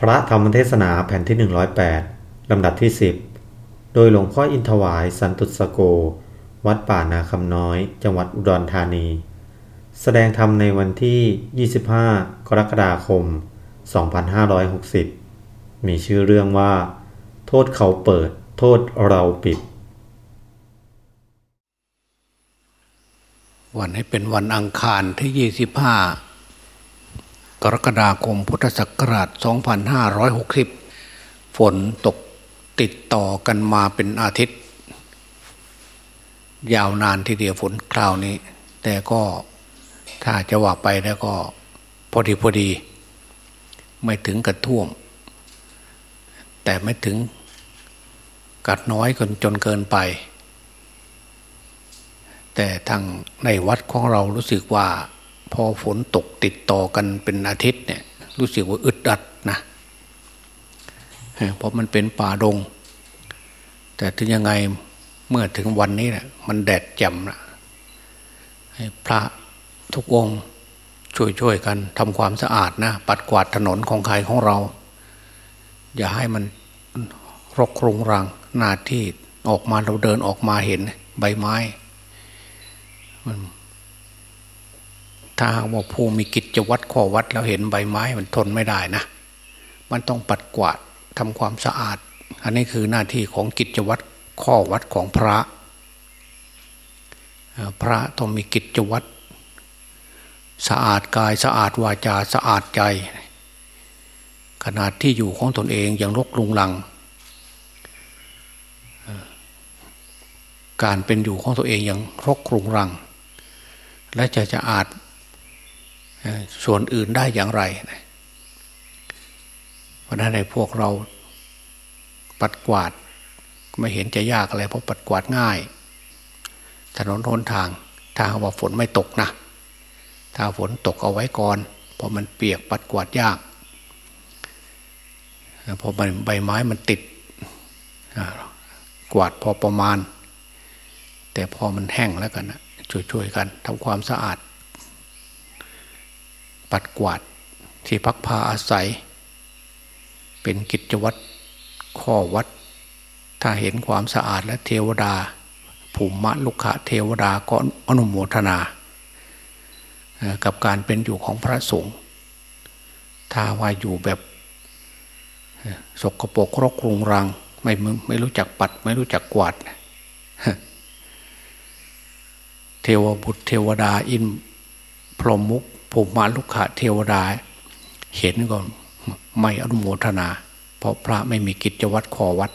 พระธรรมเทศนาแผ่นที่ 108 ลำดับที่ 10 โดยหลวงพ่ออินทวายสันตุสโก วัดป่านาคำน้อย จังหวัดอุดรธานี แสดงธรรมในวันที่ 25 กรกฎาคม 2560 มีชื่อเรื่องว่า โทษเขาเปิด โทษเราปิด วันให้เป็นวันอังคารที่ 25 กรกฎาคมพุทธศักราช 2560 ฝนตกติดต่อกันมาเป็นอาทิตย์ ยาวนานทีเดียวฝนคราวนี้ แต่ก็ถ้าจะว่าไปแล้วก็พอดีพอดี ไม่ถึงกับท่วม แต่ไม่ถึงกัดน้อยจนจนเกินไป แต่ทางในวัดของเรารู้สึกว่า พอฝนตกติดต่อกันเป็นอาทิตย์เนี่ย รู้สึกว่าอึดอัดนะเพราะมันเป็นป่าดง แต่ถึงยังไงเมื่อถึงวันนี้นี่ยมันแดดแจ่มนะให้พระทุกองค์ช่วยๆกันทำความสะอาดนะ ปัดกวาดถนนของใครของเรา อย่าให้มันรกครุงรังหน้าที่ออกมาเราเดินออกมาเห็นใบไม้ มัน ถ้าหากว่าผู้มีกิจวัตรข้อวัดแล้วเห็นใบไม้มันทนไม่ได้นะ มันต้องปัดกวาดทำความสะอาด อันนี้คือหน้าที่ของกิจวัตรข้อวัดของพระ พระต้องมีกิจวัตรสะอาดกายสะอาดวาจาสะอาดใจ ขนาดที่อยู่ของตนเองอยังรกลุงลัง การเป็นอยู่ของตัวเองอยังรกรุงรัง และจะจะอาจ ส่วนอื่นได้อย่างไรเพราะนั้นในพวกเราปัดกวาดไม่เห็นจะยากอะไรเพราะปัดกวาดง่าย ถนนทนทางถ้าว่าฝนไม่ตกนะ ถ้าฝนตกเอาไว้ก่อนเพราะมันเปียกปัดกวาดยากพอใบไม้มันติดกวาดพอประมาณ แต่พอมันแห้งแล้วกันนะช่วยๆกันทำความสะอาด ปัดกวาดที่พักพาอาศัย เป็นกิจวัตรข้อวัด ถ้าเห็นความสะอาดและเทวดา ภูมิมะลุกขะเทวดาก็อนุโมทนา กับการเป็นอยู่ของพระสงฆ์ถ้าว่าอยู่แบบสกปรกรกรุงรัง ไม่ไม่รู้จักปัด ไม่รู้จักกวาด เทวบุตรเทวดาอินพรหมมุก ภูมิมาลุกขะเทวดา เห็นก็ไม่อนุโมทนา เพราะพระไม่มีกิจวัตรขอวัด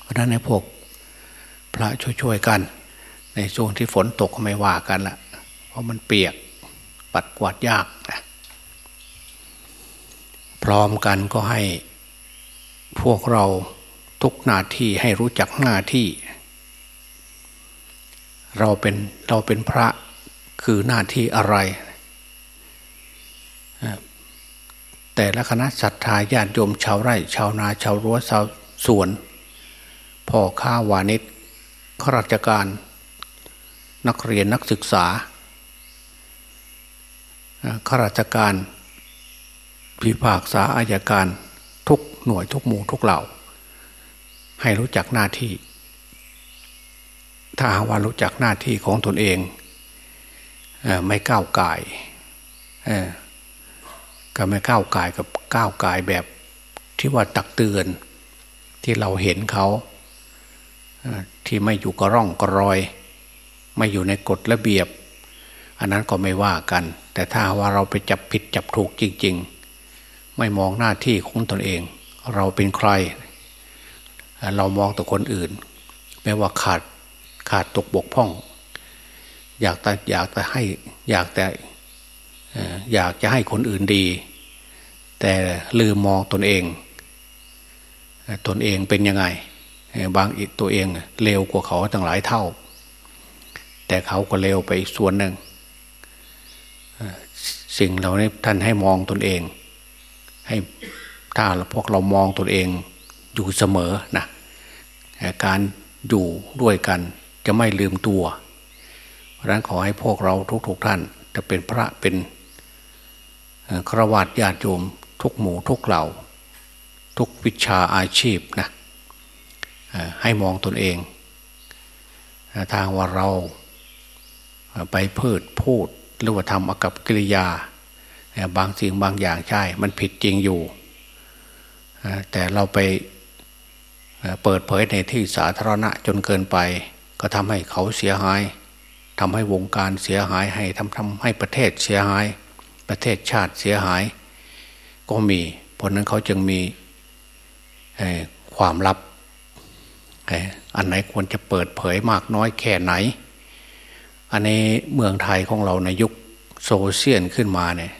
เพราะนั้นในพวกพระช่วยๆกัน ในช่วงที่ฝนตกก็ไม่ว่ากันละเพราะมันเปียกปัดกวาดยากนะพร้อมกันก็ให้พวกเราทุกหน้าที่ให้รู้จักหน้าที่ เราเป็นเราเป็นพระ คือหน้าที่อะไร แต่ละคณะศรัทธาญาติโยมชาวไร่ ชาวนาชาวรั้วชาวสวนพ่อข้าวานิชข้าราชการ นักเรียนนักศึกษาข้าราชการพิพากษาอายการทุกหน่วยทุกหมู่ทุกเหล่า ให้รู้จักหน้าที่ ถ้าหาว่ารู้จักหน้าที่ของตนเอง ไม่ก้าวไก่ก็ไม่ก้าวไก่กับก้าวไก่แบบที่ว่าตักเตือนที่เราเห็นเขาที่ไม่อยู่กระร่องกระรอย ไม่อยู่ในกฎระเบียบ อันนั้นก็ไม่ว่ากัน แต่ถ้าว่าเราไปจับผิดจับถูกจริง ๆ ไม่มองหน้าที่ของตนเอง เราเป็นใคร เรามองแต่คนอื่น แม้ว่าขาดขาดตกบกพร่อง อยากแต่อยากแต่ให้อยากแต่อยากจะให้คนอื่นดี แต่ลืมมองตนเอง ตนเองเป็นยังไง บางอีกตัวเองเร็วกว่าเขาตั้งหลายเท่า แต่เขาก็เร็วไปส่วนหนึ่งสิ่งเหล่านี้ท่านให้มองตนเอง ให้ถ้าพวกเรามองตนเองอยู่เสมอนะการอยู่ด้วยกันจะไม่ลืมตัว เพราะนั้นขอให้พวกเราทุกๆทท่าน จะเป็นพระเป็นฆราวาสญาติโยมทุกหมู่ทุกเหล่า ทุกวิชาอาชีพนะให้มองตนเอง ทางว่าเราไปพืดพูดหรือว่าทำอกับกิริยา บางสิ่งบางอย่างใช่ มันผิดจริงอยู่ แต่เราไปเปิดเผยในที่สาธารณะจนเกินไป ก็ทำให้เขาเสียหาย ทำให้วงการเสียหายให้ทำทำให้ประเทศเสียหาย ประเทศชาติเสียหาย ก็มีเพราะนั้นเขาจึงมีความลับอันไหนควรจะเปิดเผยมากน้อยแค่ไหน อันนี้เมืองไทยของเราในยุคโซเชียลขึ้นมาเนี่ย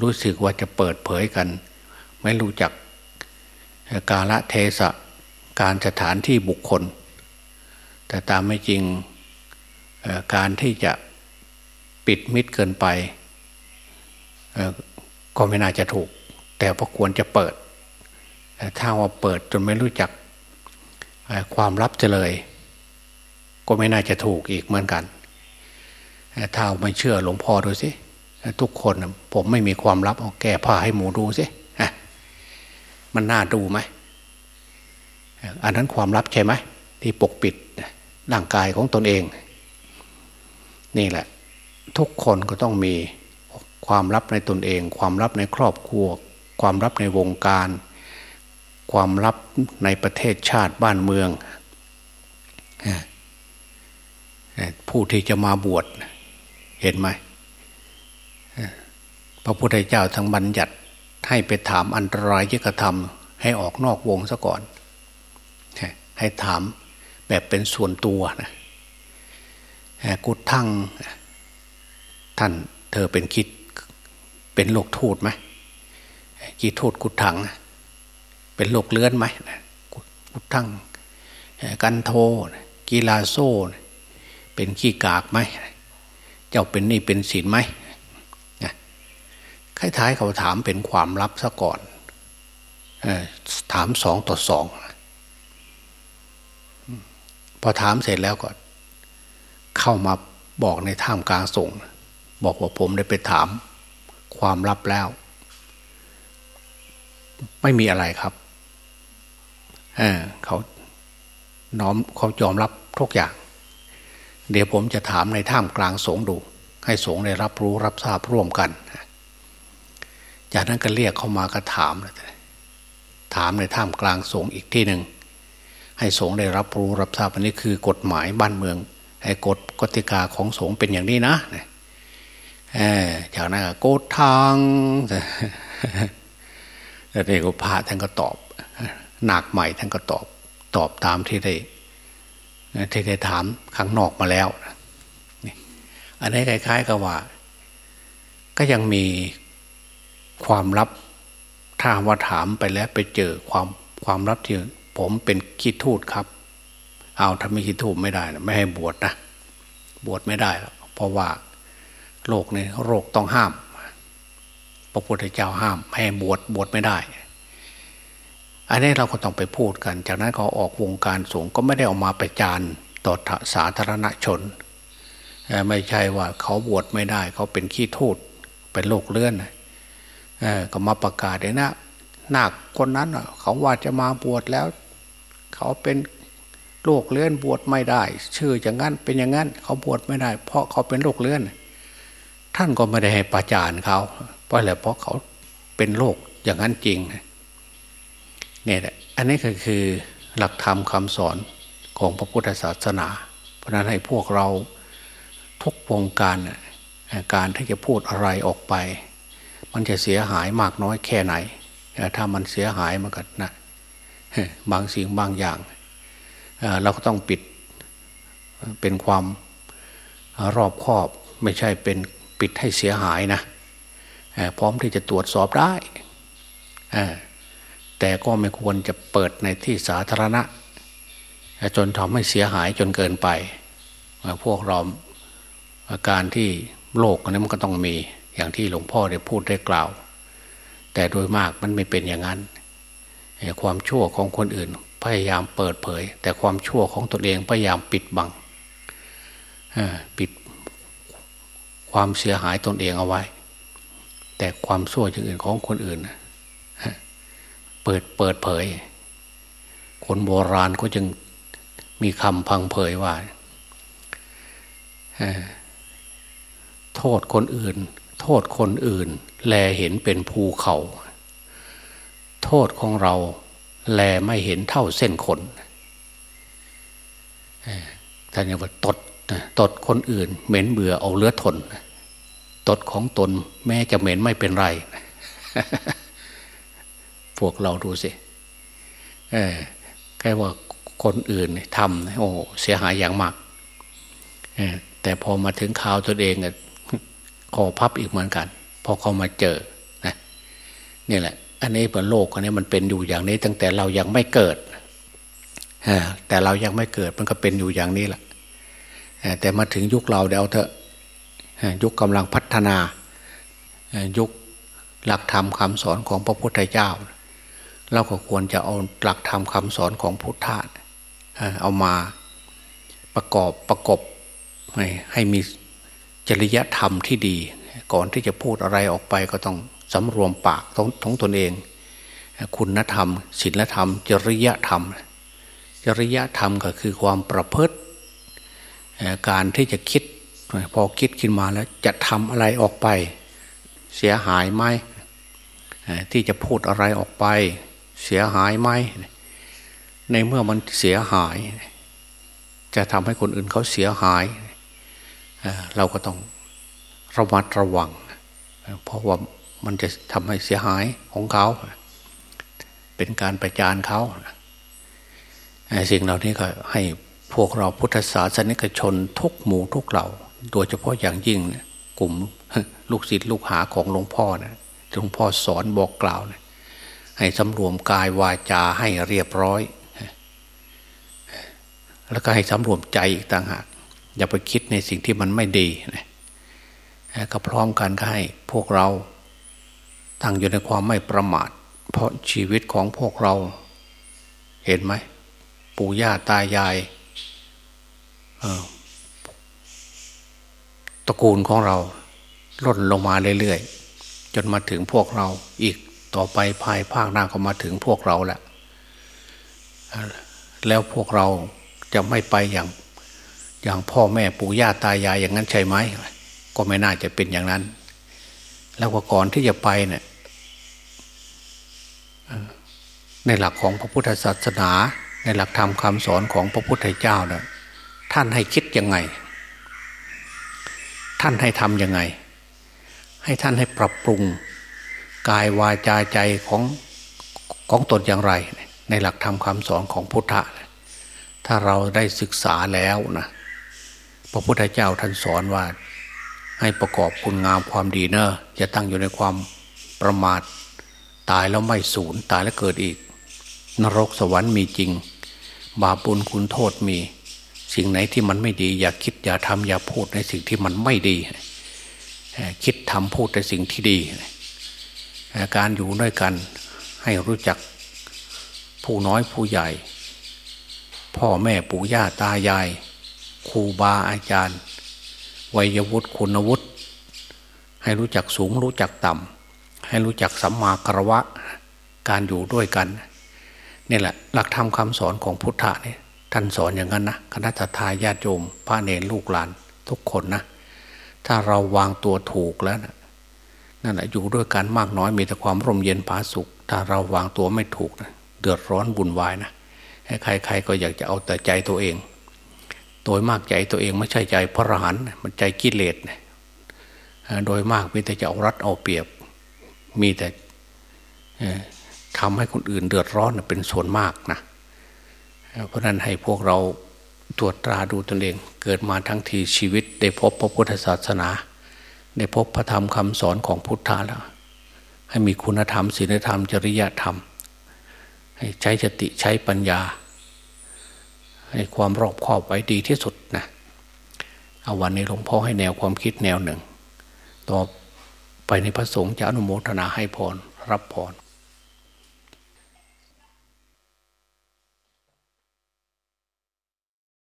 รู้สึกว่าจะเปิดเผยกัน ไม่รู้จักกาละเทศะการสถานที่บุคคล แต่ตามไม่จริง การที่จะปิดมิดเกินไปก็ไม่น่าจะถูก แต่พอควรจะเปิด ถ้าว่าเปิดจนไม่รู้จักความลับจะเลย ก็ไม่น่าจะถูกอีกเหมือนกัน ถ้าไม่เชื่อหลวงพ่อดูสิทุกคนผมไม่มีความลับเอาแก้ผ้าให้หมูดูสิมันน่าดูไหมอันนั้นความลับใช่ไหมที่ปกปิดร่างกายของตนเอง นี่แหละ ทุกคนก็ต้องมีความลับในตนเอง ความลับในครอบครัว ความลับในวงการ ความลับในประเทศชาติบ้านเมือง ผู้ที่จะมาบวชเห็นไหมพระพุทธเจ้าทั้งบัญญัติให้ไปถามอันตรายยกระทำให้ออกนอกวงซะก่อน ให้ถามแบบเป็นส่วนตัวนะ กุดทั้งท่านเธอเป็นคิดเป็นโลกทูตไหมกีทูตกุดทัง เป็นโลกเลื้อนไหมกุดทั้งกันโทกีฬาโซเป็นขี้กากไหมเจ้าเป็นนี่เป็นศีลไหมคล้ายๆเขาถามเป็นความลับซะก่อนถามสองต่อสองพอถามเสร็จแล้วก็ เข้ามาบอกในท่ามกลางสงบอกว่าผมได้ไปถามความลับแล้ว ไม่มีอะไรครับเเขาน้อมเขายอมรับทุกอย่าง เดี๋ยวผมจะถามในท่ามกลางสงดู ให้สงได้รับรู้รับทราบร่วมกัน จากนั้นก็เรียกเข้ามาก็ถาม ถามในท่ามกลางสงฆ์อีกที่หนึ่งให้สงฆ์ได้รับรู้รับทราบอันนี้คือกฎหมายบ้านเมือง กฎกติกาของสงฆ์เป็นอย่างนี้นะจากนั้นก็โกดทางแต่เด็กพระท่านก็ตอบหนักใหม่ท่านก็ตอบตอบตามที่ได้ที่ได้ถามข้างนอกมาแล้วอันนี้คล้ายๆกับว่า ก็ยังมีความลับถ้าว่าถามไปแล้วไปเจอความความลับที่ผมเป็นคิดทูตครับ เอาถ้าไม่คิดทูตไม่ได้นะไม่ให้บวชนะบวชไม่ได้เพราะว่าโรคในโรคต้องห้าม พระพุทธเจ้าห้ามให้บวชบวชไม่ได้ อันนี้เราก็ต้องไปพูดกัน จากนั้นเขาออกวงการสงฆ์ก็ไม่ได้ออกมาประจานต่อสาธารณชน ไม่ใช่ว่าเขาบวชไม่ได้ เขาเป็นขี้ทูตเป็นโรคเลื่อนก็มาประกาศเลยนะนาคคนนั้นเขาว่าจะมาบวชแล้ว เขาเป็น โรคเลื่อนบวชไม่ได้ ชื่ออย่างนั้นเป็นอย่างนั้นเขาบวชไม่ได้ เพราะเขาเป็นโรคเลื่อน ท่านก็ไม่ได้ให้ประจานเขาเพราะอะไรเพราะเขาเป็นโรคอย่างนั้นจริงเนี่ยแหละอันนี้ก็คือหลักธรรมคำสอนของพระพุทธศาสนา เพราะนั้นให้พวกเราทุกวงการการที่จะพูดอะไรออกไป มันจะเสียหายมากน้อยแค่ไหน ถ้ามันเสียหายมันก็นะบางสิ่งบางอย่าง เราก็ต้องปิดเป็นความรอบคอบไม่ใช่เป็นปิดให้เสียหายนะพร้อมที่จะตรวจสอบได้แต่ก็ไม่ควรจะเปิดในที่สาธารณะ จนทำให้เสียหายจนเกินไป พวกเราอาการที่โลกอันนี้มันก็ต้องมีอย่างที่หลวงพ่อได้พูดได้กล่าว แต่โดยมากมันไม่เป็นอย่างนั้น ความชั่วของคนอื่น พยายามเปิดเผย แต่ความชั่วของตนเองพยายามปิดบังปิดความเสียหายตนเองเอาไว้ แต่ความชั่วอย่างอื่นของคนอื่นเปิดเปิดเผย คนโบราณก็ยังมีคำพังเผยว่าโทษคนอื่น โทษคนอื่น แลเห็นเป็นภูเขา โทษของเรา แลไม่เห็นเท่าเส้นขนท่านเรียกว่าตดตดคนอื่น เหม็นเบื่อเอาเลือดทน ตดของตนแม้จะเหม็นไม่เป็นไร พวกเราดูสิแค่ว่าคนอื่นทำโอ้เสียหายอย่างมากแต่พอมาถึงข่าวตัวเองก็คอพับอีกเหมือนกัน พอเขามาเจอนะนี่แหละ อันนี้เป็นโลกอันนี้มันเป็นอยู่อย่างนี้ตั้งแต่เรายังไม่เกิดแต่เรายังไม่เกิดมันก็เป็นอยู่อย่างนี้แหละแต่มาถึงยุคเราเดี๋ยวเถอะยุคกำลังพัฒนายุคหลักธรรมคาสอนของพระพุทธเจ้า เราก็ควรจะเอาหลักธรรมคาสอนของพุทธะเอามาประกอบประกบให้มีจริยธรรมที่ดี ก่อนที่จะพูดอะไรออกไปก็ต้อง สำรวมปากของตนเอง คุณธรรมศีลธรรม จริยธรรม จริยธรรมก็คือความประพฤติ การที่จะคิดพอคิดขึ้นมาแล้วจะทำอะไรออกไป เสียหายไหมที่จะพูดอะไรออกไป เสียหายไหมในเมื่อมันเสียหาย จะทำให้คนอื่นเขาเสียหาย เราก็ต้องระมัดระวัง เพราะว่า มันจะทำให้เสียหายของเขา เป็นการประจานเขาสิ่งเหล่านี้ก็ให้พวกเราพุทธศาสนิกชนทุกหมู่ทุกเหล่า โดยเฉพาะอย่างยิ่งกลุ่มลูกศิษย์ลูกหาของหลวงพ่อนะหลวงพ่อสอนบอกกล่าวนะให้สำรวมกายวาจาให้เรียบร้อย แล้วก็ให้สำรวมใจอีกต่างหาก อย่าไปคิดในสิ่งที่มันไม่ดีนะก็พร้อมกันก็ให้พวกเรา ตั้งอยู่ในความไม่ประมาท เพราะชีวิตของพวกเรา เห็นไหม ปู่ย่าตายายตระกูลของเราล่นลงมาเรื่อยๆ จนมาถึงพวกเราอีกต่อไปภายภาคหน้าก็มาถึงพวกเราแหละแล้วพวกเราจะไม่ไปอย่างอย่างพ่อแม่ปู่ย่าตายายอย่างนั้นใช่ไหมก็ไม่น่าจะเป็นอย่างนั้น แล้วก็ก่อนที่จะไปเนี่ยในหลักของพระพุทธศาสนา ในหลักธรรมคำสอนของพระพุทธเจ้าเนี่ยท่านให้คิดยังไง ท่านให้ทำยังไง ให้ท่านให้ปรับปรุงกายวาจาใจของของตนอย่างไร ในหลักธรรมคำสอนของพุทธะ ถ้าเราได้ศึกษาแล้วนะพระพุทธเจ้าท่านสอนว่า ให้ประกอบคุณงามความดีเนอะจะตั้งอยู่ในความประมาท ตายแล้วไม่สูญตายแล้วเกิดอีก นรกสวรรค์มีจริง บาปบุญคุณโทษมี สิ่งไหนที่มันไม่ดี อย่าคิดอย่าทำอย่าพูดในสิ่งที่มันไม่ดี คิดทำพูดในสิ่งที่ดี การอยู่ด้วยกันให้รู้จักผู้น้อยผู้ใหญ่ พ่อแม่ปู่ย่าตายายครูบาอาจารย์ วัยวุฒิคุณวุฒิให้รู้จักสูงรู้จักต่ำให้รู้จักสัมมาคารวะการอยู่ด้วยกันนี่แหละหลักธรรมคาสอนของพุทธะเนี่ยท่านสอนอย่างนั้นนะคณะทาญาติโยมพระเนรลูกหลานทุกคนนะ ถ้าเราวางตัวถูกแล้วนะนั่นแหละอยู่ด้วยกันมากน้อยมีแต่ความร่มเย็นผาสุข ถ้าเราวางตัวไม่ถูกนะเดือดร้อนบุญวายนะใครๆก็อยากจะเอาแต่ใจตัวเอง โดยมากใจตัวเองไม่ใช่ใจพระรหันมันใจกิเลสโดยมากมีแต่จะเอารัดเอาเปรียบ มีแต่ทำให้คนอื่นเดือดร้อนเป็นส่วนมากนะเพราะนั้นให้พวกเราตรวจตราดูตนเอง เกิดมาทั้งทีชีวิต ได้พบพระพุทธศาสนา ได้พบพระธรรมคำสอนของพุทธะแล้ว ให้มีคุณธรรมศีลธรรมจริยธรรม ให้ใช้สติใช้ปัญญา ให้ความรอบคอบไว้ดีที่สุดนะเอาวันนี้หลวงพ่อให้แนวความคิดแนวหนึ่ง ต่อไปในพระสงฆ์จะอนุโมทนาให้พรรับพร